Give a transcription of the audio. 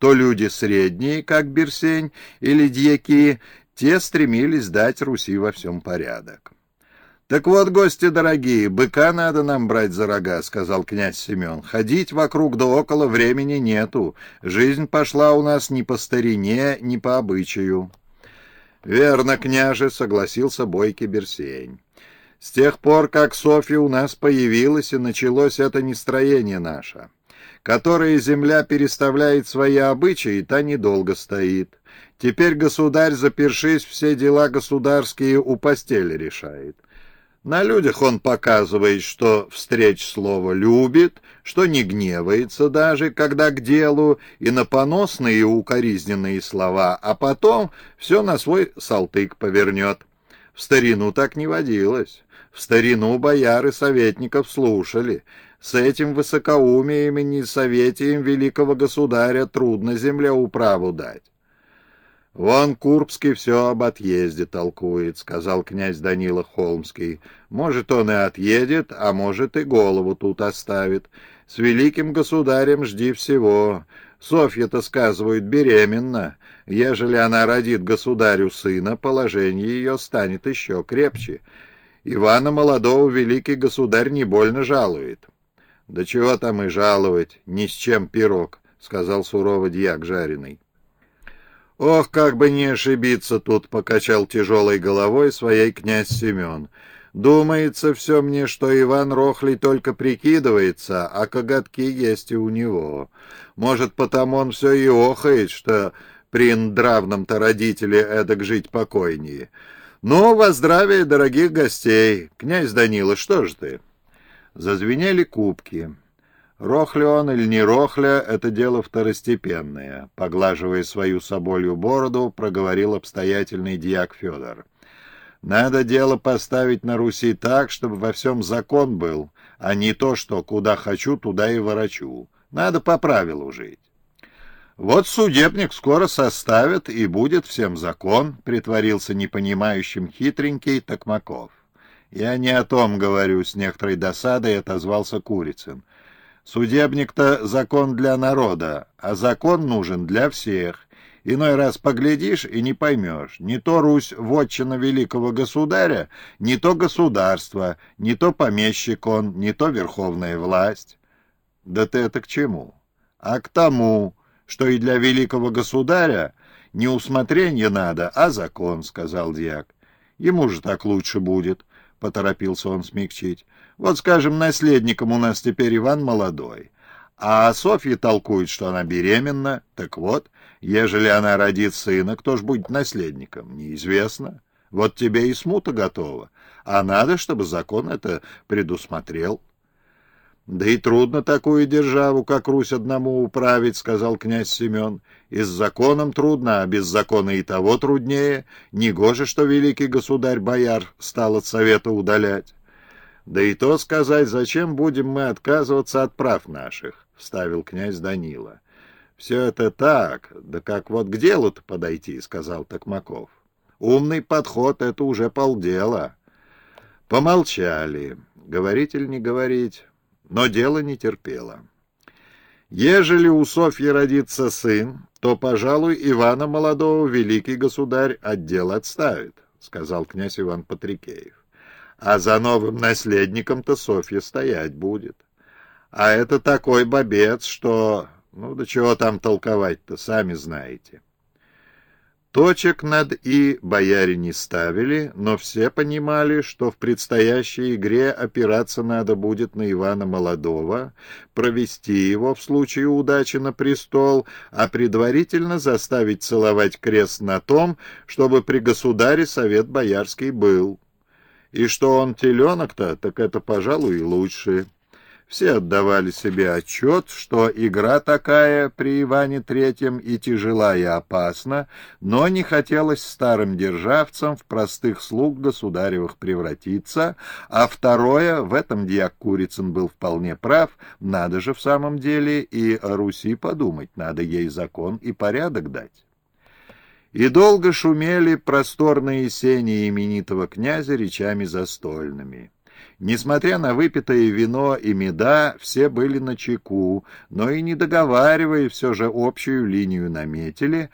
то люди средние, как Берсень или дьяки, те стремились дать Руси во всем порядок. «Так вот, гости дорогие, быка надо нам брать за рога», — сказал князь Семен. «Ходить вокруг да около времени нету. Жизнь пошла у нас ни по старине, ни по обычаю». «Верно, княже», — согласился бойкий Берсень. «С тех пор, как Софья у нас появилась, и началось это нестроение наше, которое земля переставляет свои обычаи, та недолго стоит. Теперь государь, запершись, все дела государские у постели решает». На людях он показывает, что встреч слово любит, что не гневается даже, когда к делу, и на поносные и укоризненные слова, а потом все на свой салтык повернет. В старину так не водилось. В старину бояры советников слушали. С этим высокоумием и несоветием великого государя трудно земле управу дать. «Вон Курбский все об отъезде толкует», — сказал князь Данила Холмский. «Может, он и отъедет, а может, и голову тут оставит. С великим государем жди всего. Софья-то, сказывают, беременна. Ежели она родит государю сына, положение ее станет еще крепче. Ивана Молодого великий государь не больно жалует». «Да чего там и жаловать, ни с чем пирог», — сказал сурово дьяк жареный. «Ох, как бы не ошибиться тут!» — покачал тяжелой головой своей князь Семен. «Думается все мне, что Иван Рохлей только прикидывается, а коготки есть и у него. Может, потому он все и охает, что при ndравном-то родителе эдак жить покойнее. Ну, во здравие дорогих гостей! Князь Данила, что ж ты?» Зазвенели кубки. Рохля он или не рохля — это дело второстепенное, поглаживая свою соболью бороду, проговорил обстоятельный дьяк Федор. Надо дело поставить на Руси так, чтобы во всем закон был, а не то, что куда хочу, туда и ворочу. Надо по правилу жить. Вот судебник скоро составит, и будет всем закон, притворился непонимающим хитренький Токмаков. Я не о том говорю, с некоторой досадой отозвался Курицын. Судебник-то закон для народа, а закон нужен для всех. Иной раз поглядишь и не поймешь. Не то Русь вотчина великого государя, не то государство, не то помещик он, не то верховная власть. Да ты это к чему? А к тому, что и для великого государя не усмотрение надо, а закон, — сказал дьяк. Ему же так лучше будет, — поторопился он смягчить. Вот, скажем, наследником у нас теперь Иван молодой. А Софья толкует, что она беременна. Так вот, ежели она родит сына, кто ж будет наследником? Неизвестно. Вот тебе и смута готова. А надо, чтобы закон это предусмотрел. «Да и трудно такую державу, как Русь, одному управить», — сказал князь Семен. «И с законом трудно, а без закона и того труднее. Негоже, что великий государь-бояр стал от совета удалять». Да и то сказать, зачем будем мы отказываться от прав наших, — вставил князь Данила. — Все это так, да как вот к делу-то подойти, — сказал Токмаков. Умный подход — это уже полдела. Помолчали, говорить или не говорить, но дело не терпело. Ежели у Софьи родится сын, то, пожалуй, Ивана Молодого великий государь отдел отставит, — сказал князь Иван Патрикеев. А за новым наследником-то Софья стоять будет. А это такой бобец, что... Ну, да чего там толковать-то, сами знаете. Точек над «и» бояре не ставили, но все понимали, что в предстоящей игре опираться надо будет на Ивана Молодого, провести его в случае удачи на престол, а предварительно заставить целовать крест на том, чтобы при государе совет боярский был. И что он теленок-то, так это, пожалуй, и лучше. Все отдавали себе отчет, что игра такая при Иване Третьем и тяжела, и опасна, но не хотелось старым державцам в простых слуг государевых превратиться, а второе, в этом дьяк Курицын был вполне прав, надо же в самом деле и о Руси подумать, надо ей закон и порядок дать. И долго шумели просторные сени именитого князя речами застольными. Несмотря на выпитое вино и меда, все были на чеку, но и не договаривая, все же общую линию наметили,